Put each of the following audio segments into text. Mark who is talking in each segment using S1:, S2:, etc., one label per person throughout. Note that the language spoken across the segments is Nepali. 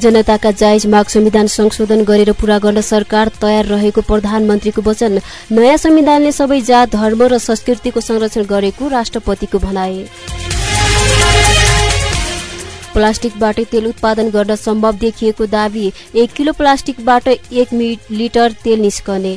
S1: जनताका जायज माग संविधान संशोधन गरेर पूरा गर्न सरकार तयार रहेको प्रधानमन्त्रीको वचन नयाँ संविधानले सबै जात धर्म र संस्कृतिको संरक्षण गरेको राष्ट्रपतिको भनाए प्लास्टिकबाट तेल उत्पादन गर्न सम्भव देखिएको दावी एक किलो प्लास्टिकबाट एक लिटर तेल निस्कने।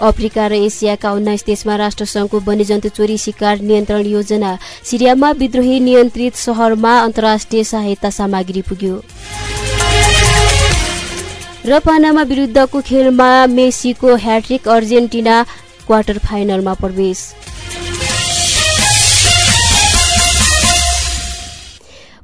S1: अफ्रिका र एसियाका उन्नाइस देशमा राष्ट्रसङ्घको वन्यजन्तु चोरी शिकार नियन्त्रण योजना सिरियामा विद्रोही नियन्त्रित सहरमा अन्तर्राष्ट्रिय सहायता सामग्री पुग्यो। र पानामा विरुद्धको खेलमा मेसीको ह्याट्रिक अर्जेन्टिना क्वार्टर फाइनलमा प्रवेश।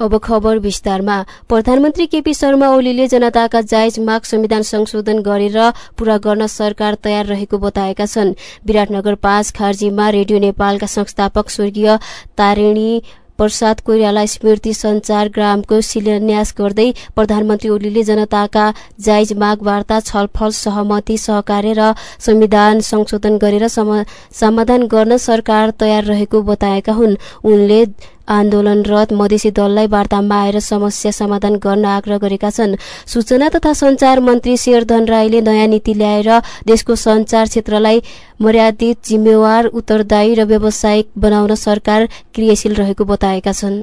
S1: अब खबर विस्तारमा। प्रधानमन्त्री केपी शर्मा ओलीले जनताका जायज माग संविधान संशोधन गरेर पूरा गर्न सरकार तयार रहेको बताएका छन्। विराटनगर पाँच खार्जीमा रेडियो नेपालका संस्थापक स्वर्गीय तारिणी प्रसाद कोइराला स्मृति संचार ग्रामको शिलान्यास गर्दै प्रधानमन्त्री ओलीले जनताका जायज माग वार्ता छलफल सहमति सहकार्य र संविधान संशोधन गरेर समाधान गर्न सरकार तयार रहेको बताएका हुन्। उनले आन्दोलनरत मधेसी दललाई वार्तामा आएर समस्या समाधान गर्न आग्रह गरेका छन्। सूचना तथा संचार मन्त्री शेरधन राईले नयाँ नीति ल्याएर देशको संचार क्षेत्रलाई मर्यादित जिम्मेवार उत्तरदायी र व्यावसायिक बनाउन सरकार क्रियाशील रहेको बताएका छन्।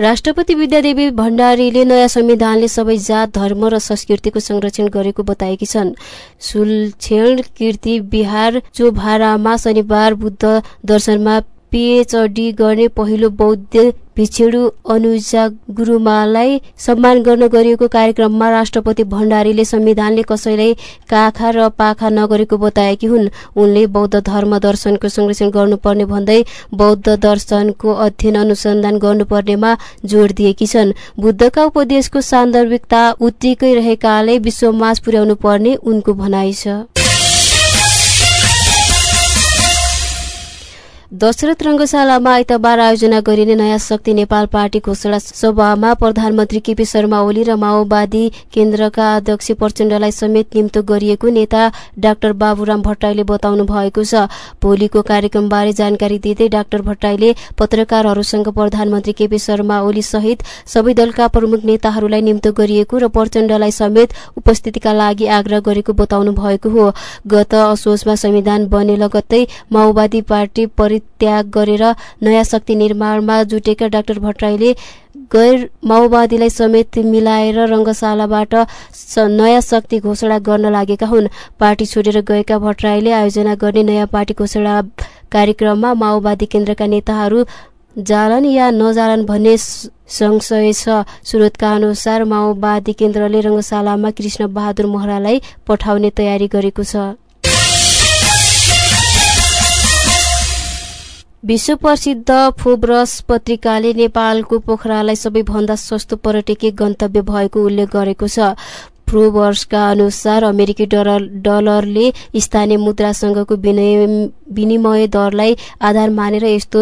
S1: राष्ट्रपति विद्यादेवी भण्डारीले नयाँ संविधानले सबै जात धर्म र संस्कृतिको संरक्षण गरेको बताएकी छन्। सुलछेण कीर्ति बिहार चोभारामा शनिबार बुद्ध दर्शनमा पिएचडी गर्ने पहिलो बौद्ध भिक्षेडु अनुजा गुरुमालाई सम्मान गर्न गरिएको कार्यक्रममा राष्ट्रपति भण्डारीले संविधानले कसैलाई काखा र पाखा नगरेको बताएकी हुन्। उनले बौद्ध धर्म दर्शनको संरक्षण गर्नुपर्ने भन्दै बौद्ध दर्शनको अध्ययन अनुसन्धान गर्नुपर्नेमा जोड़ दिएकी छन्। बुद्धका उपदेशको सान्दर्भिकता उत्तिकै रहेकाले विश्वमास पुर्याउनु पर्ने उनको भनाइ छ। दशरथ रङ्गशालामा आइतबार आयोजना गरिने नयाँ शक्ति नेपाल पार्टी घोषणा सभामा प्रधानमन्त्री केपी शर्मा ओली र माओवादी केन्द्रका अध्यक्ष प्रचण्डलाई समेत निम्तो गरिएको नेता डाक्टर बाबुराम भट्टराईले बताउनु भएको छ। भोलिको कार्यक्रमबारे जानकारी दिँदै डाक्टर भट्टराईले पत्रकारहरूसँग प्रधानमन्त्री केपी शर्मा ओली सहित सबै दलका प्रमुख नेताहरूलाई निम्तो गरिएको र प्रचण्डलाई समेत उपस्थितिका लागि आग्रह गरेको बताउनु भएको हो। गत असोजमा संविधान बने लगत्तै माओवादी पार्टी त्याग गरेर नयाँ शक्ति निर्माणमा जुटेका डाक्टर भट्टराईले गैर माओवादीलाई समेत मिलाएर रङ्गशालाबाट नयाँ शक्ति घोषणा गर्न लागेका हुन्। पार्टी छोडेर गएका भट्टराईले आयोजना गर्ने नयाँ पार्टी घोषणा कार्यक्रममा माओवादी केन्द्रका नेताहरू जालन या नजालन भन्ने संशय छ। स्रोतका अनुसार माओवादी केन्द्रले रङ्गशालामा कृष्ण बहादुर महरालाई पठाउने तयारी गरेको छ। विश्व प्रसिद्ध फोब्रस पत्रिकाले नेपालको पोखरालाई सबैभन्दा सस्तो पर्यटकीय गन्तव्य भएको उल्लेख गरेको छ। प्रोवर्सका अनुसार अमेरिकी डलर डलरले स्थानीय मुद्रासँगको विनिमय दरलाई आधार मानेर यस्तो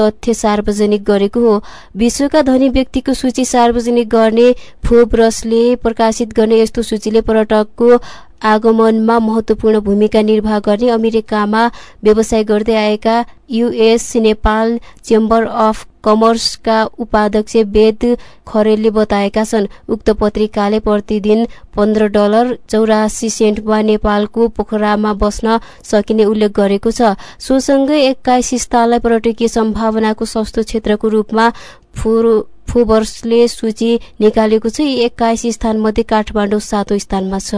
S1: तथ्य सार्वजनिक गरेको हो। विश्वका धनी व्यक्तिको सूची सार्वजनिक गर्ने फोब्रसले प्रकाशित गर्ने यस्तो सूचीले पर्यटकको आगमनमा महत्वपूर्ण भूमिका निर्वाह गर्ने अमेरिकामा व्यवसाय गर्दै आएका युएस नेपाल चेम्बर अफ कमर्सका उपाध्यक्ष वेद खरेलले बताएका छन् उक्त पत्रिकाले प्रतिदिन पन्ध्र डलर चौरासी सेन्टमा नेपालको पोखरामा बस्न सकिने उल्लेख गरेको छ। सोसँगै एक्काइस स्थानलाई पर्यटकीय सम्भावनाको सस्तो क्षेत्रको रूपमा फोबर्सले सूची निकालेको छ। यी एक्काइस स्थानमध्ये काठमाडौँ सातौं स्थानमा छ।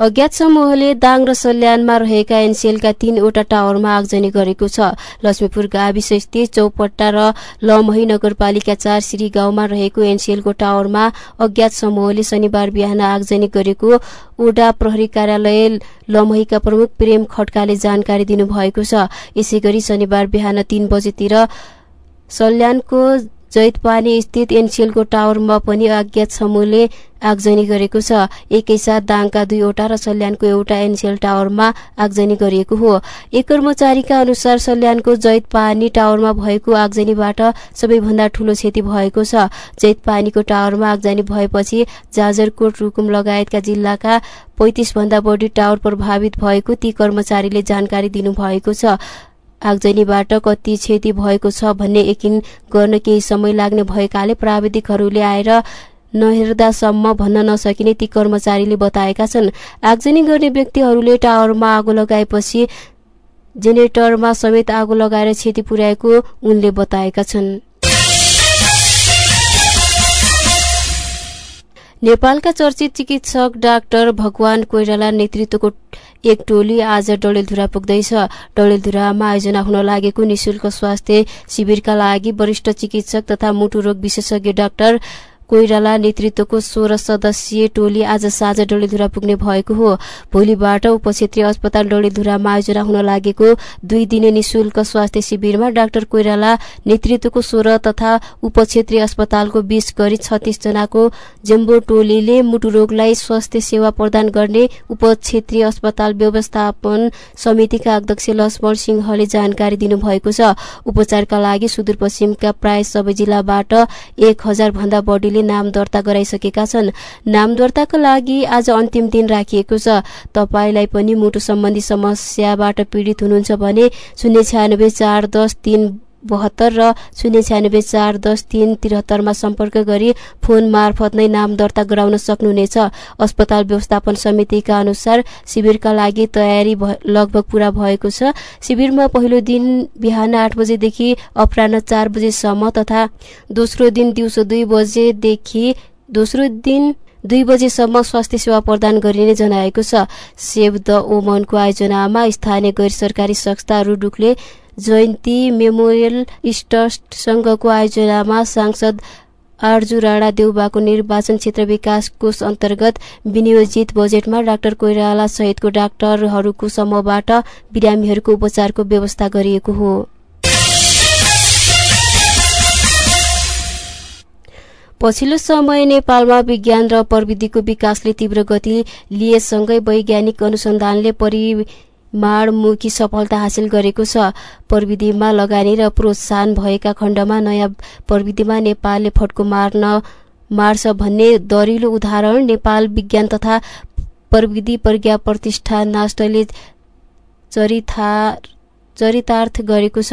S1: अज्ञात समूहले दाङ र सल्यानमा रहेका एनसिएलका तीनवटा टावरमा आगजनी गरेको छ। लक्ष्मीपुर गाविस स्थित चौपट्टा र लमही नगरपालिका चार श्री गाउँमा रहेको एनसिएलको टावरमा अज्ञात समूहले शनिबार बिहान आगजनी गरेको ओडा प्रहरी कार्यालय लमहीका प्रमुख प्रेम खड्काले जानकारी दिनुभएको छ। यसै गरी शनिबार बिहान तीन बजेतिर सल्यानको जैतपानी स्थित एनसिएलको टावरमा पनि अज्ञात समूहले आगजनी गरेको छ। एकैसाथ दाङका दुईवटा र सल्यानको एउटा एनसिएल टावरमा आगजनी गरिएको हो। एक कर्मचारीका अनुसार सल्यानको जैत पानी टावरमा भएको आगजनीबाट सबैभन्दा ठूलो क्षति भएको छ। जैत पानीको टावरमा आगजनी भएपछि जाजरकोट रुकुम लगायतका जिल्लाका पैतिस भन्दा बढी टावर प्रभावित भएको ती कर्मचारीले जानकारी दिनुभएको छ। आगजनीबाट कति क्षति भएको छ भन्ने यकिन गर्न केही समय लाग्ने भएकाले प्राविधिकहरूले आएर नहेर्दासम्म भन्न नसकिने ती कर्मचारीले बताएका छन्। आगजनी गर्ने व्यक्तिहरूले टावरमा आगो लगाएपछि जेनेरेटरमा समेत आगो लगाएर क्षति पुर्याएको उनले बताएका छन्। नेपालका चर्चित चिकित्सक डाक्टर भगवान कोइराला नेतृत्वको एक टोली आज डडेलधुरा पुग्दैछ। डडेलधुरामा आयोजना हुन लागेको निशुल्क स्वास्थ्य शिविरका लागि वरिष्ठ चिकित्सक तथा मुटु रोग विशेषज्ञ डाक्टर कोइराला नेतृत्वको सोह्र सदस्यीय टोली आज साँझ डडेलधुरा पुग्ने भएको हो। भोलिबाट उपक्षेत्रीय अस्पताल डडेलधुरामा आयोजना हुन लागेको दुई दिने निशुल्क स्वास्थ्य शिविरमा डाक्टर कोइराला नेतृत्वको सोह्र तथा उपक्षेत्रीय अस्पतालको बीस गरी छत्तीस जनाको जम्बो टोलीले मुटु रोगलाई स्वास्थ्य सेवा प्रदान गर्ने उपक्षेत्रीय अस्पताल व्यवस्थापन समितिका अध्यक्ष लक्ष्मण सिंहले जानकारी दिनुभएको छ। उपचारका लागि सुदूरपश्चिमका प्राय सबै जिल्लाबाट एक हजार भन्दा बढीले नाम दर्ता गराइसकेका छन्। नाम दर्ताका लागि आज अन्तिम दिन राखिएको छ। तपाईँलाई पनि मुटु सम्बन्धी समस्याबाट पीड़ित हुनुहुन्छ भने शून्य छ्यानब्बे चार दस तीन बहत्तर र शून्य छ्यानब्बे चार दस तीन त्रिहत्तरमा सम्पर्क गरी फोन मार्फत नै नाम दर्ता गराउन सक्नुहुनेछ। अस्पताल व्यवस्थापन समितिका अनुसार शिविरका लागि तयारी लगभग पूरा भएको छ। शिविरमा पहिलो दिन बिहान आठ बजेदेखि अपराह चार बजेसम्म तथा दोस्रो दिन दिउँसो दुई बजेदेखि दोस्रो दिन दुई बजेसम्म स्वास्थ्य सेवा प्रदान गरिने जनाएको छ। सेभ द ओमनको आयोजनामा स्थानीय गैर सरकारी संस्था रुडुकले जयन्ती मेमोरियल ट्रस्ट संघको आयोजनामा सांसद आर्जु राणा देउबाको निर्वाचन क्षेत्र विकास कोष अन्तर्गत विनियोजित बजेटमा डाक्टर कोइराला सहितको डाक्टरहरूको समूहबाट बिरामीहरूको उपचारको व्यवस्था गरिएको हो। पछिल्लो समय नेपालमा विज्ञान र प्रविधिको विकासले तीव्र गति लिएसँगै वैज्ञानिक अनुसन्धानले परि माडमुखी सफलता हासिल गरेको छ। प्रविधिमा लगानी र प्रोत्साहन भएका खण्डमा नयाँ प्रविधिमा नेपालले फड्को मार्न मार्छ भन्ने दरिलो उदाहरण नेपाल विज्ञान तथा प्रविधि प्रज्ञा प्रतिष्ठान नास्टले चरितार्थ गरेको छ।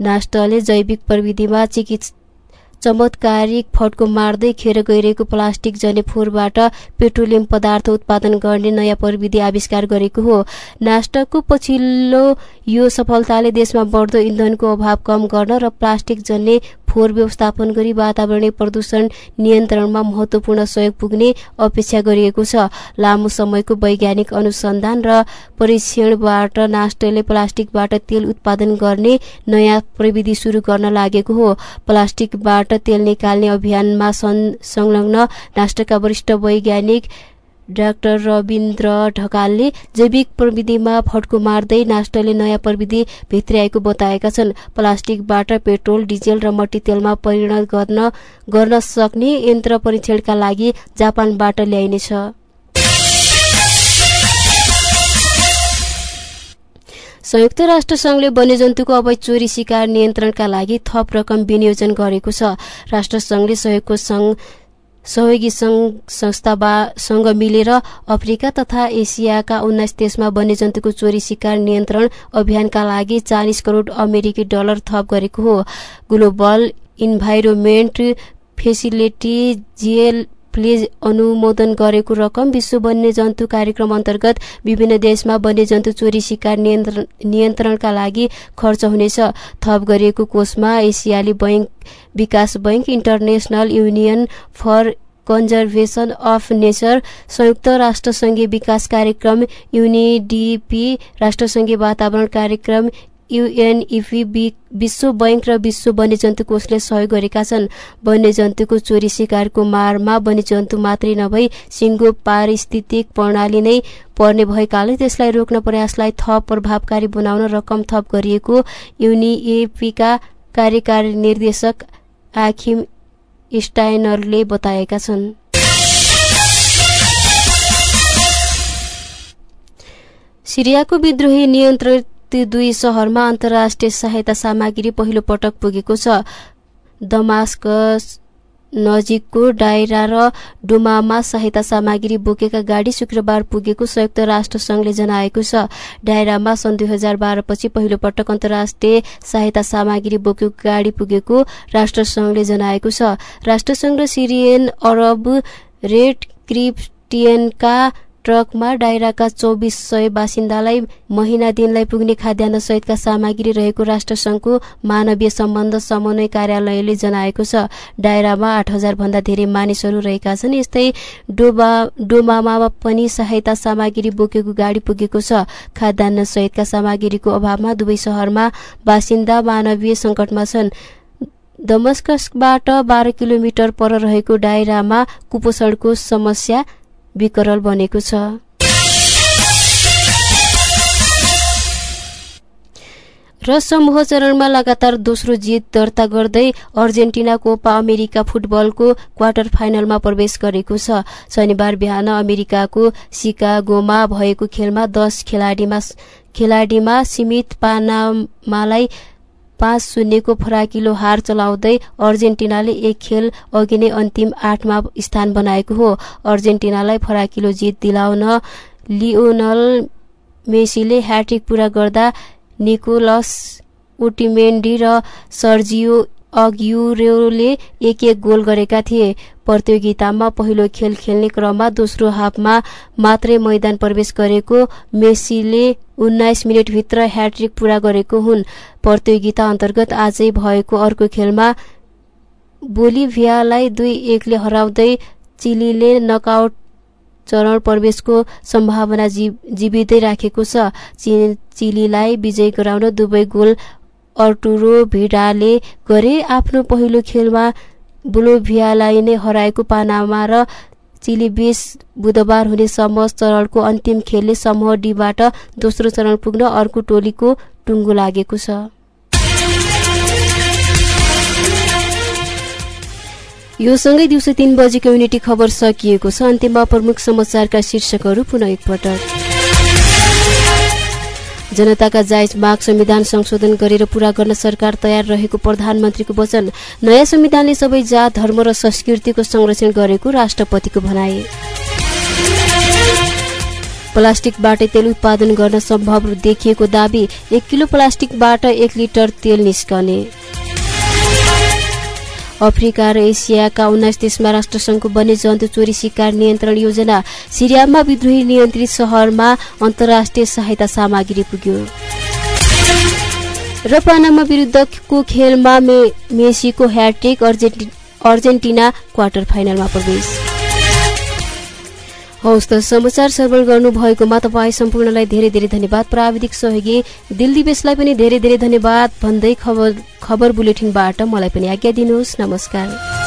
S1: नास्टले जैविक प्रविधिमा चिकित्सा चमत्कारिक फड्को मार्दै खेर गइरहेको प्लास्टिक जने फोहोरबाट पेट्रोलियम पदार्थ उत्पादन गर्ने नयाँ प्रविधि आविष्कार गरेको हो। नास्टकको पछिल्लो यो सफलताले देशमा बढ्दो इन्धनको अभाव कम गर्न र प्लास्टिक जन्ने फोहोर व्यवस्थापन गरी वातावरणीय प्रदूषण नियन्त्रणमा महत्वपूर्ण सहयोग पुग्ने अपेक्षा गरिएको छ। लामो समयको वैज्ञानिक अनुसन्धान र परीक्षणबाट नास्टले प्लास्टिकबाट तेल उत्पादन गर्ने नयाँ प्रविधि सुरु गर्न लागेको हो। प्लास्टिकबाट तेल निकाल्ने अभियानमा संलग्न नास्टका वरिष्ठ वैज्ञानिक डाक्टर रविन्द्र ढकालले जैविक प्रविधिमा फड्को मार्दै नास्टले नयाँ प्रविधि भित्र्याएको बताएका छन्। प्लास्टिकबाट पेट्रोल डिजेल र मट्टी तेलमा परिणत गर्न गर्न सक्ने यन्त्र परीक्षणका लागि जापानबाट ल्याइनेछ। संयुक्त राष्ट्र संघले वन्यजन्तुको अवैध चोरी शिकार नियन्त्रणका लागि थप रकम विनियोजन गरेको छ। राष्ट्र संघले सहयोगको संघ सहयोगी संस्थासँग मिलेर अफ्रिका तथा एसियाका उन्नाइस देशमा वन्यजन्तुको चोरी शिकार नियन्त्रण अभियानका लागि चालिस करोड अमेरिकी डलर थप गरेको हो। ग्लोबल इन्भाइरोमेन्ट फेसिलिटी जिएल प्लेज अनुमोदन गरेको रकम विश्व वन्यजन्तु कार्यक्रम अन्तर्गत विभिन्न देशमा वन्यजन्तु चोरी शिकार नियन्त्रणका लागि खर्च हुनेछ। थप गरिएको कोषमा एसियाली बैंक विकास bank international union for conservation of nature संयुक्त राष्ट्रसङ्घीय विकास कार्यक्रम युनिडिपी राष्ट्रसङ्घीय वातावरण कार्यक्रम युएनइपी विश्व बैंक र विश्व वन्यजन्तु कोषले सहयोग गरेका छन्। वन्यजन्तुको चोरी शिकारको मारमा वन्यजन्तु मात्रै नभई सिङ्गो पारिस्थितिक प्रणाली नै पर्ने भएकाले त्यसलाई रोक्न प्रयासलाई थप प्रभावकारी बनाउन रकम थप गरिएको युनिएपीका कार्यकारी निर्देशक आखिम स्टाइनरले बताएका छन्। सिरियाको विद्रोही नियन्त्रित दुई सहरमा अन्तर्राष्ट्रिय सहायता सामग्री पहिलो पटक पुगेको छ। दमास्कस नजिकको डायरा र डुमामा सहायता सामग्री बोकेका गाडी शुक्रबार पुगेको संयुक्त राष्ट्र संघले जनाएको छ। डायरामा सन् दुई हजार बाह्रपछि पहिलो पटक अन्तर्राष्ट्रिय सहायता सामग्री बोकेको गाडी पुगेको राष्ट्र संघले जनाएको छ। राष्ट्रसंघ र सिरियन अरब रेड क्रिप्टियनका ट्रकमा डाइराका चौबिस सय बासिन्दालाई महिना दिनलाई पुग्ने खाद्यान्न सहितका सामग्री रहेको राष्ट्रसंघको मानवीय सम्बन्ध समन्वय कार्यालयले जनाएको छ। डायरामा आठ हजार भन्दा धेरै मानिसहरू रहेका छन्। यस्तै डोबा डोमामा पनि सहायता सामग्री बोकेको गाडी पुगेको छ। खाद्यान्न सहितका सामग्रीको अभावमा दुवै शहरमा बासिन्दा मानवीय संकटमा छन्। दमस्कसबाट बाह्र किलोमिटर पर रहेको डायरामा कुपोषणको समस्या विकरल बनेको छ। र समूह चरणमा लगातार दोस्रो जित दर्ता गर्दै अर्जेन्टिना कोपा अमेरिका फुटबलको क्वार्टर फाइनलमा प्रवेश गरेको छ। शनिबार बिहान अमेरिकाको सिकागोमा भएको खेलमा दस खेलाडीमा खेलाडीमा सीमित पानामालाई पाँच शून्यको फराकिलो हार चलाउँदै अर्जेन्टिनाले एक खेल अघि नै अन्तिम आठमा स्थान बनाएको हो। अर्जेन्टिनालाई फराकिलो जित दिलाउन लिओनल मेसीले ह्याट्रिक पूरा गर्दा निकोलस उटिमेन्डी र सर्जियो अग्युरोले एक एक गोल गरेका थिए। प्रतियोगितामा पहिलो खेल खेल्ने क्रममा दोस्रो हाफमा मात्रै मैदान प्रवेश गरेको मेसीले उन्नाइस मिनटभित्र ह्याट्रिक पूरा गरेको हुन्। प्रतियोगिता अन्तर्गत आजै भएको अर्को खेलमा बोलिभियालाई दुई एकले हराउँदै चिलीले नकआउट चरण प्रवेशको सम्भावना जीवितै राखेको छ। चिलीलाई विजय गराउन दुवै गोल अर्टुरो भिडाले गरे आफ्नो पहिलो खेलमा बोलोभियालाई नै हराएको पानामा र चिली बीच बुधबार हुने समूह चरणको अन्तिम खेलले समूह डीबाट दोस्रो चरण पुग्न अर्को टोलीको टुङ्गो लागेको छ। यो सँगै दिउँसो तीन बजी कम्युनिटी खबर सकिएको छ। अन्त्यमा प्रमुख समाचारका शीर्षकहरू पुनः एकपटक। जनताका जायज माग संविधान संशोधन गरेर पूरा गर्न सरकार तयार रहेको प्रधानमन्त्रीको वचन नयाँ संविधानले सबै जात धर्म र संस्कृतिको संरक्षण गरेको राष्ट्रपतिको भनाए प्लास्टिकबाट तेल उत्पादन गर्न सम्भव देखिएको दावी एक किलो प्लास्टिकबाट एक लिटर तेल निस्कने। अफ्रिका र एसियाका उन्नाइस देशमा राष्ट्रसङ्घको वन्यजन्तु चोरी शिकार नियन्त्रण योजना सिरियामा विद्रोही नियन्त्रित सहरमा अन्तर्राष्ट्रिय सहायता सामग्री पुग्यो र पानामा विरुद्धको खेलमा मेसीको ह्याट्रिक अर्जेन्टिना क्वार्टर फाइनलमा प्रवेश हौस् त समाचार सर्वल गर्नुभएकोमा तपाईँ सम्पूर्णलाई धेरै धेरै धन्यवाद। प्राविधिक सहयोगी दिल्ली बेसलाई पनि धेरै धेरै धन्यवाद। भन्दै खबर खबर बुलेटिनबाट मलाई पनि आज्ञा दिनुहोस्। नमस्कार।